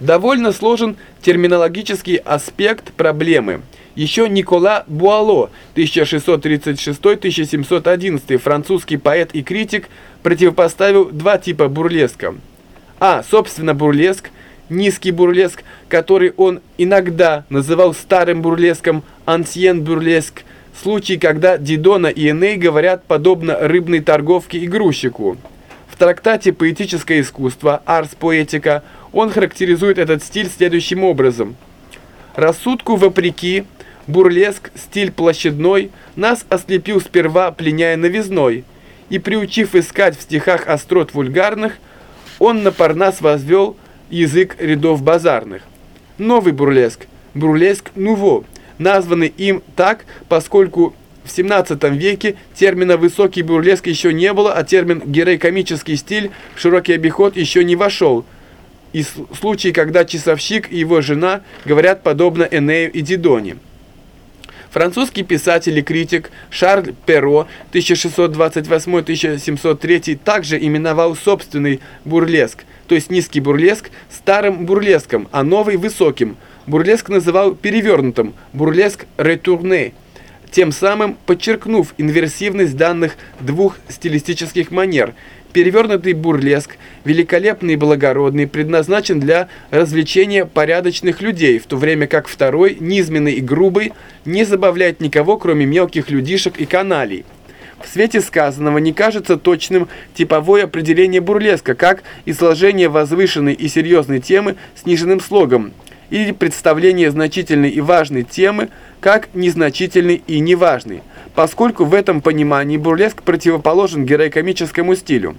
Довольно сложен терминологический аспект проблемы. Еще Никола Буало, 1636-1711, французский поэт и критик, противопоставил два типа бурлеска. А. Собственно, бурлеск, низкий бурлеск, который он иногда называл старым бурлеском, ансьен бурлеск, случай, когда Дидона и Эней говорят подобно рыбной торговке и грузчику. В трактате «Поэтическое искусство» «Арс поэтика» он характеризует этот стиль следующим образом. «Рассудку вопреки, бурлеск, стиль площадной, нас ослепил сперва, пленяя новизной, и приучив искать в стихах острот вульгарных, он на парнас возвел язык рядов базарных. Новый бурлеск, бурлеск нуво, названный им так, поскольку в 17 веке термина «высокий бурлеск» еще не было, а термин «герой-комический стиль» в широкий обиход еще не вошел. И случаи, когда часовщик и его жена говорят подобно Энею и Дидоне. Французский писатель и критик Шарль Перро 1628-1703 также именовал собственный бурлеск, то есть низкий бурлеск, старым бурлеском, а новый высоким. Бурлеск называл перевернутым, бурлеск ретурне, тем самым подчеркнув инверсивность данных двух стилистических манер – Перевернутый бурлеск, великолепный и благородный, предназначен для развлечения порядочных людей, в то время как второй, низменный и грубый, не забавляет никого, кроме мелких людишек и каналей. В свете сказанного не кажется точным типовое определение бурлеска, как изложение возвышенной и серьезной темы сниженным слогом, или представление значительной и важной темы, как незначительной и неважной поскольку в этом понимании бурлеск противоположен героикомическому стилю.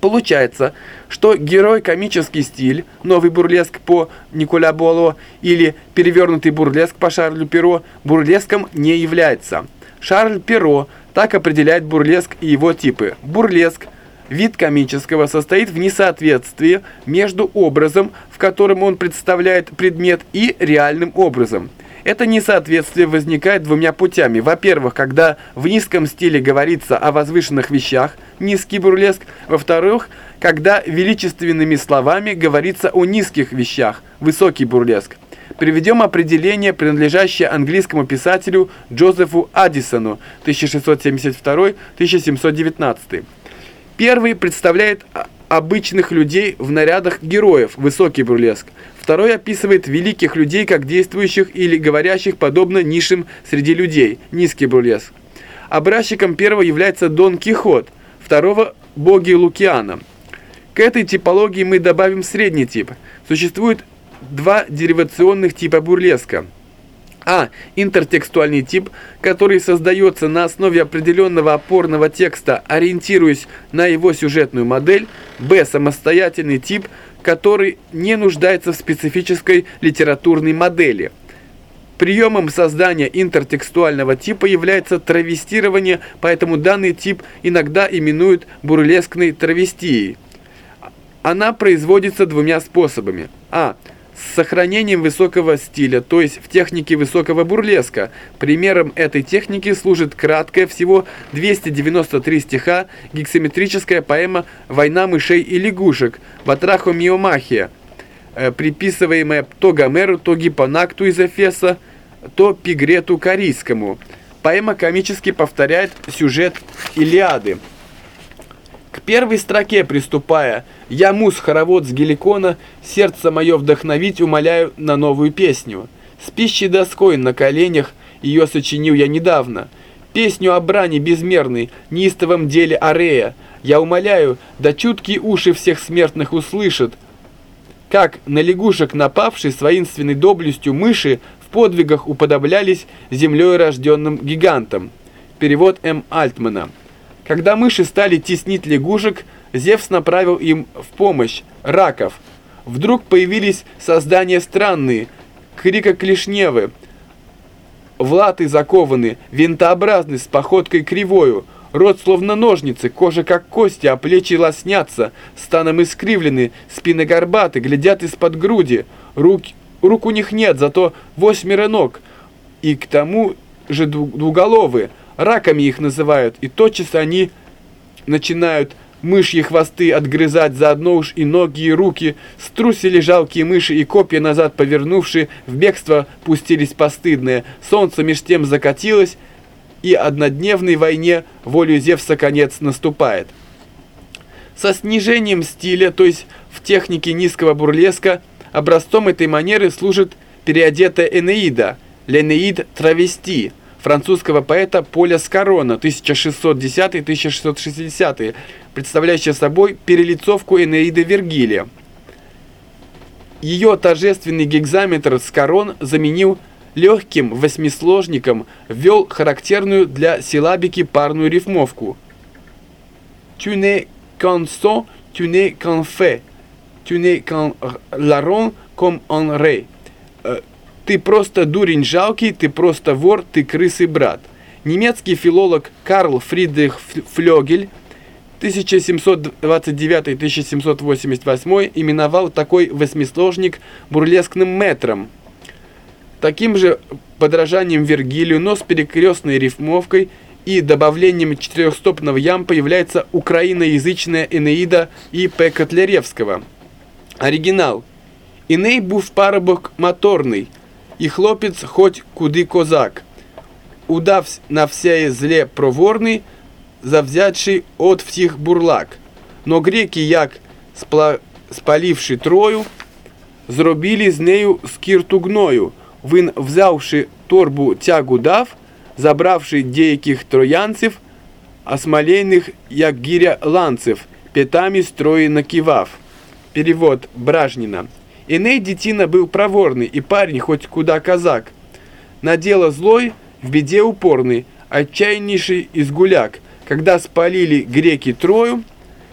Получается, что герой-комический стиль, новый бурлеск по Николя Буало или перевернутый бурлеск по Шарлю Перо, бурлеском не является. Шарль Перо так определяет бурлеск и его типы. Бурлеск – вид комического состоит в несоответствии между образом, в котором он представляет предмет, и реальным образом – это несоответствие возникает двумя путями. Во-первых, когда в низком стиле говорится о возвышенных вещах, низкий бурлеск. Во-вторых, когда величественными словами говорится о низких вещах, высокий бурлеск. Приведем определение, принадлежащее английскому писателю Джозефу Аддисону 1672-1719. Первый представляет обычных людей в нарядах героев, высокий бурлеск. Второй описывает великих людей как действующих или говорящих подобно низшим среди людей, низкий бурлеск. Образчиком первого является Дон Кихот, второго – боги Лукиана. К этой типологии мы добавим средний тип. Существует два деривационных типа бурлеска – а. Интертекстуальный тип, который создается на основе определенного опорного текста, ориентируясь на его сюжетную модель. Б. Самостоятельный тип, который не нуждается в специфической литературной модели. Приемом создания интертекстуального типа является травестирование, поэтому данный тип иногда именуют бурлескной травестией. Она производится двумя способами. А с сохранением высокого стиля, то есть в технике высокого бурлеска. Примером этой техники служит краткая, всего 293 стиха, гексаметрическая поэма «Война мышей и лягушек» «Батрахомиомахия», э, приписываемая то Гомеру, то Гиппонакту из Эфеса, то Пигрету Корейскому. Поэма комически повторяет сюжет Илиады. К первой строке приступая, «Я мус хоровод с геликона, сердце мое вдохновить умоляю на новую песню. С пищей доской на коленях ее сочинил я недавно. Песню о брани безмерной, неистовом деле Арея. Я умоляю, да чуткие уши всех смертных услышат, как на лягушек напавший с воинственной доблестью мыши в подвигах уподоблялись землей рожденным гигантам». Перевод М. Альтмана. Когда мыши стали теснить лягушек, Зевс направил им в помощь раков. Вдруг появились создания странные, крикоклешневы, в латы закованы, винтообразны, с походкой кривою, рот словно ножницы, кожа как кости, а плечи лоснятся, станом искривлены, спины горбаты, глядят из-под груди, рук, рук у них нет, зато восьмеро ног, и к тому же двуголовые, раками их называют, и тотчас они начинают мышьи хвосты отгрызать, заодно уж и ноги, и руки, струсили жалкие мыши и копья назад повернувшие, в бегство пустились постыдные, солнце меж тем закатилось, и однодневной войне волю Зевса конец наступает. Со снижением стиля, то есть в технике низкого бурлеска, образцом этой манеры служит переодетая Энеида, Ленеид Травести, французского поэта Поля Скорона 1610-1660, представляющая собой перелицовку Энеиды Вергилия. Ее торжественный гекзаметр Скорон заменил легким восьмисложником, ввел характерную для силабики парную рифмовку. Tu n'es qu'un son, tu n'es qu'un fait, tu n'es ré. Ты просто дурень жалкий, ты просто вор, ты крысый брат. Немецкий филолог Карл Фридрих Флёгель 1729-1788 именовал такой восьмисложник бурлескным метром. Таким же подражанием Вергилию, но с перекрестной рифмовкой и добавлением четырехстопного ямпа является украиноязычная Энеида И. П. Котляревского. Оригинал. Іней був парубок моторний, і хлопець хоть куди козак. Удав на всяє зле проворний, завзятший от всіх бурлак. Но греки, як спла... спаливши Трою, зробили з нею скірту гною. Він, взявши торбу тягу дав, забравши деяких троянців, осмолейних, як гиря ланцев, пятами строї накивав. Перевод Бражнина. Эней детина был проворный, и парень хоть куда казак. На дело злой, в беде упорный, отчаяннейший изгуляк. когда спалили греки Трою,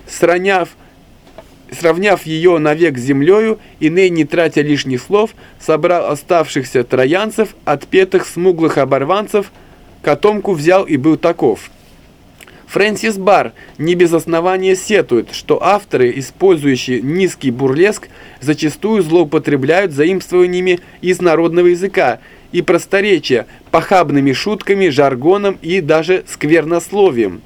сравняв, сравняв ее навек с землею, Иней, не тратя лишних слов, собрал оставшихся троянцев, отпетых смуглых оборванцев, котомку взял и был таков. Фрэнсис Бар не без основания сетует, что авторы, использующие низкий бурлеск, зачастую злоупотребляют заимствованиями из народного языка и просторечия, похабными шутками, жаргоном и даже сквернословием.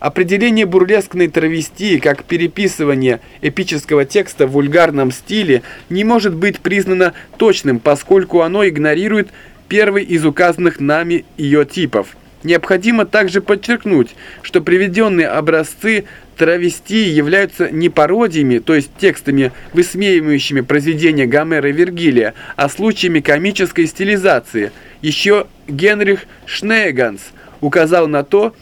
Определение бурлескной травестии как переписывание эпического текста в вульгарном стиле не может быть признано точным, поскольку оно игнорирует первый из указанных нами ее типов – Необходимо также подчеркнуть, что приведенные образцы травестии являются не пародиями, то есть текстами, высмеивающими произведения Гомера и Вергилия, а случаями комической стилизации. Еще Генрих Шнейганс указал на то,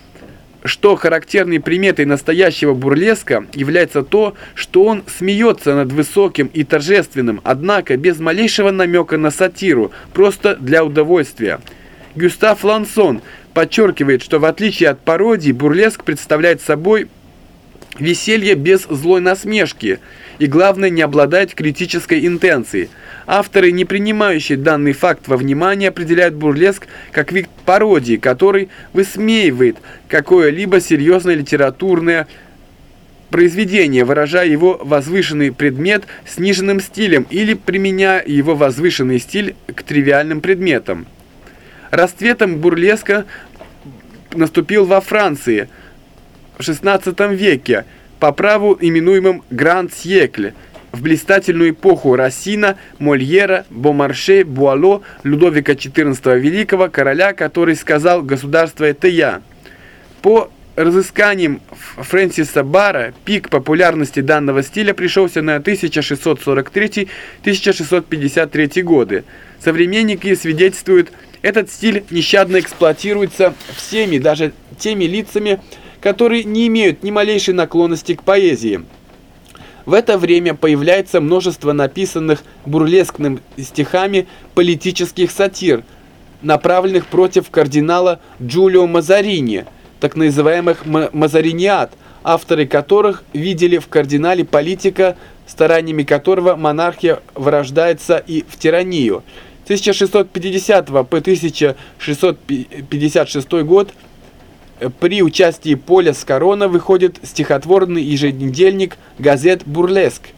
что характерной приметой настоящего бурлеска является то, что он смеется над высоким и торжественным, однако без малейшего намека на сатиру, просто для удовольствия. Гюстав Лансон подчеркивает, что в отличие от пародий, бурлеск представляет собой веселье без злой насмешки и, главное, не обладает критической интенцией. Авторы, не принимающие данный факт во внимание, определяют бурлеск как вид пародии, который высмеивает какое-либо серьезное литературное произведение, выражая его возвышенный предмет сниженным стилем или применяя его возвышенный стиль к тривиальным предметам. Расцветом бурлеска наступил во Франции XVI веке, по праву именуемым «Гранд-Сьекле», в блистательную эпоху Рассина, Мольера, Бомарше, Буало, Людовика XIV Великого, короля, который сказал «Государство – это я». По разысканиям Фрэнсиса Бара пик популярности данного стиля пришелся на 1643-1653 годы. Современники свидетельствуют этот стиль нещадно эксплуатируется всеми, даже теми лицами, которые не имеют ни малейшей наклонности к поэзии. В это время появляется множество написанных бурлескным стихами политических сатир, направленных против кардинала Джулио Мазарини, так называемых «мазариниат», авторы которых видели в кардинале политика, стараниями которого монархия вырождается и в тиранию – 1650 по 1656 год при участии Поля Скорона выходит стихотворный еженедельник газет «Бурлеск»,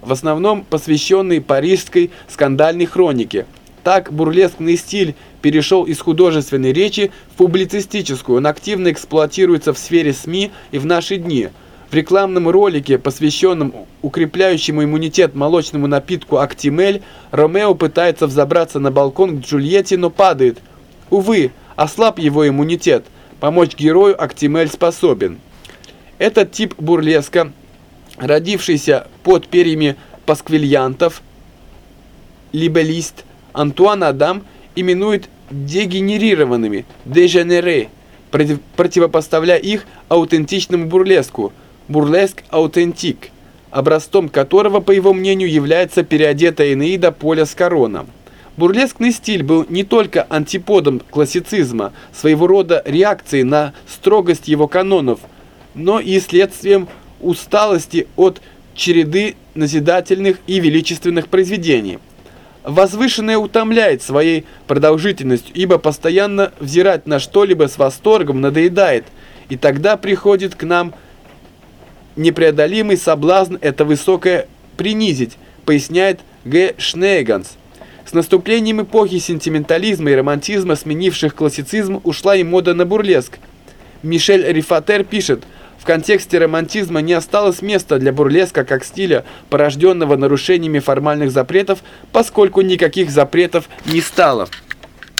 в основном посвященный парижской скандальной хронике. Так бурлескный стиль перешел из художественной речи в публицистическую, он активно эксплуатируется в сфере СМИ и в наши дни. В рекламном ролике, посвященном укрепляющему иммунитет молочному напитку «Актимель», Ромео пытается взобраться на балкон к Джульетте, но падает. Увы, ослаб его иммунитет. Помочь герою Актимель способен. Этот тип бурлеска, родившийся под перьями пасквильянтов, либелист Антуан Адам именует дегенерированными, деженере, противопоставляя их аутентичному бурлеску – бурлеск аутентик, образцом которого, по его мнению, является переодетая Энеида Поля с Корона. Бурлескный стиль был не только антиподом классицизма, своего рода реакцией на строгость его канонов, но и следствием усталости от череды назидательных и величественных произведений. Возвышенное утомляет своей продолжительностью, ибо постоянно взирать на что-либо с восторгом надоедает, и тогда приходит к нам – непреодолимый соблазн это высокое принизить, поясняет Г. Шнейганс. С наступлением эпохи сентиментализма и романтизма, сменивших классицизм, ушла и мода на бурлеск. Мишель Рифатер пишет, в контексте романтизма не осталось места для бурлеска как стиля, порожденного нарушениями формальных запретов, поскольку никаких запретов не стало.